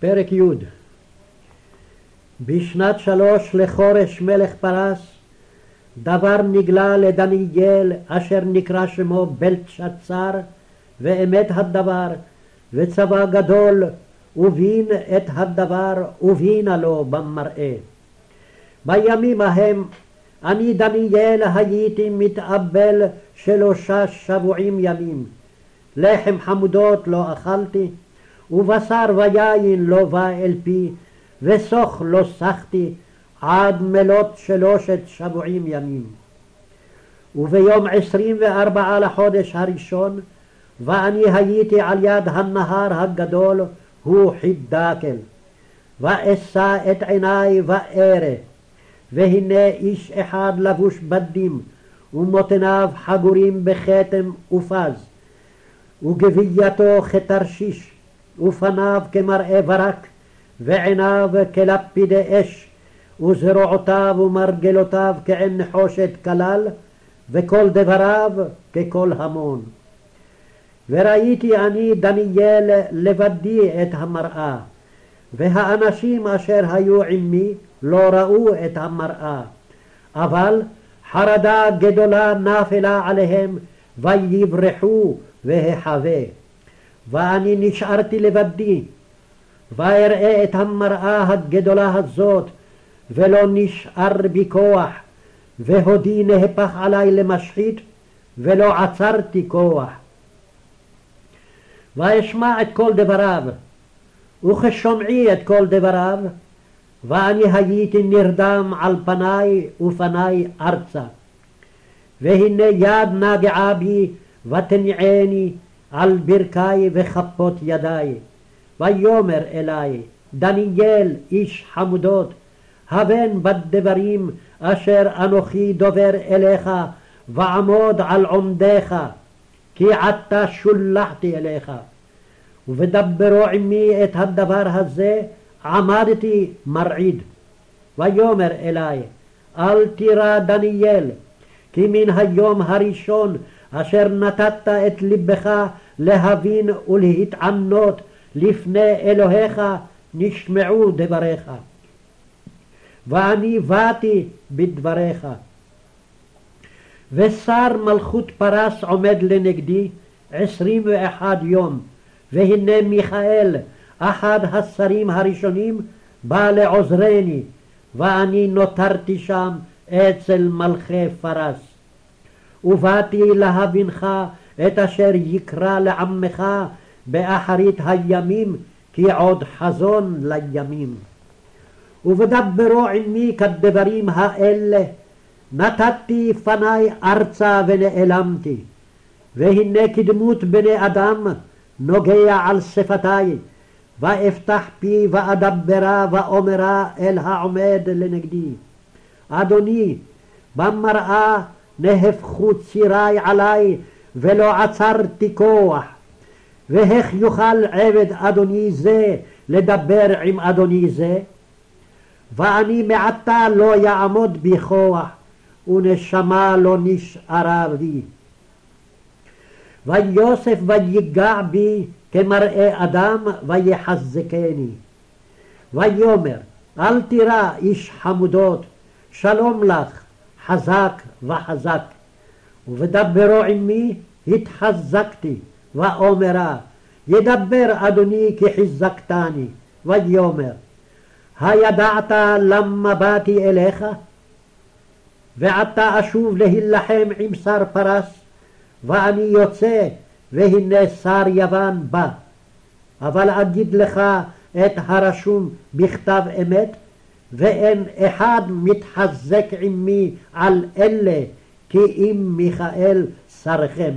פרק י' בשנת שלוש לחורש מלך פרס דבר נגלה לדניאל אשר נקרא שמו בלתשצר ואמת הדבר וצבא גדול ובין את הדבר ובינה לו במראה. בימים ההם אני דניאל הייתי מתאבל שלושה שבועים ימים לחם חמודות לא אכלתי ובשר ויין לא בא אל פי וסוך לא סחתי עד מלות שלושת שבועים ימים. וביום עשרים וארבעה לחודש הראשון ואני הייתי על יד הנהר הגדול הוא חידקל. ואשא את עיני וארא והנה איש אחד לבוש בדים ומותניו חגורים בכתם ופז וגבייתו כתרשיש ופניו כמראה ברק ועיניו כלפידי אש וזרועותיו ומרגלותיו כעין נחושת כלל וכל דבריו ככל המון. וראיתי אני דניאל לבדי את המראה והאנשים אשר היו עמי לא ראו את המראה אבל חרדה גדולה נפלה עליהם ויברחו והחווה ואני נשארתי לבדי ואראה את המראה הגדולה הזאת ולא נשאר בי כוח והודי נהפך עלי למשחית ולא עצרתי כוח. ואשמע את כל דבריו וכשומעי את כל דבריו ואני הייתי נרדם על פניי ופניי ארצה. והנה יד נגעה בי ותניעני על ברכי וכפות ידי. ויאמר אלי דניאל איש חמודות הבן בדברים אשר אנוכי דובר אליך ועמוד על עומדיך כי עתה שולחתי אליך. ודברו עמי את הדבר הזה עמדתי מרעיד. ויאמר אלי אל תירא דניאל כי מן היום הראשון אשר נתת את לבך להבין ולהתענות לפני אלוהיך נשמעו דבריך. ואני באתי בדבריך. ושר מלכות פרס עומד לנגדי עשרים ואחד יום, והנה מיכאל, אחד השרים הראשונים, בא לעוזרני, ואני נותרתי שם אצל מלכי פרס. ובאתי להבינך את אשר יקרא לעמך באחרית הימים, כי עוד חזון לימים. ובדברו עמי כדברים האלה, נתתי פניי ארצה ונעלמתי, והנה כדמות בני אדם נוגע על שפתי, ואפתח פי ואדברה ואומרה אל העומד לנגדי. אדוני, במראה נהפכו צירי עלי ולא עצרתי כוח. ואיך יוכל עבד אדוני זה לדבר עם אדוני זה? ואני מעתה לא יעמוד בי כוח, ונשמה לא נשארה בי. ויוסף ויגע בי כמראה אדם ויחזקני. ויאמר אל תירא איש חמודות שלום לך חזק וחזק. ובדברו עמי התחזקתי ואומרה ידבר אדוני כי חיזקתני ויאמר הידעת למה באתי אליך? ועתה אשוב להילחם עם שר פרס ואני יוצא והנה שר יוון בא אבל אגיד לך את הרשום בכתב אמת ואין אחד מתחזק עמי על אלה כי אם מיכאל שרכם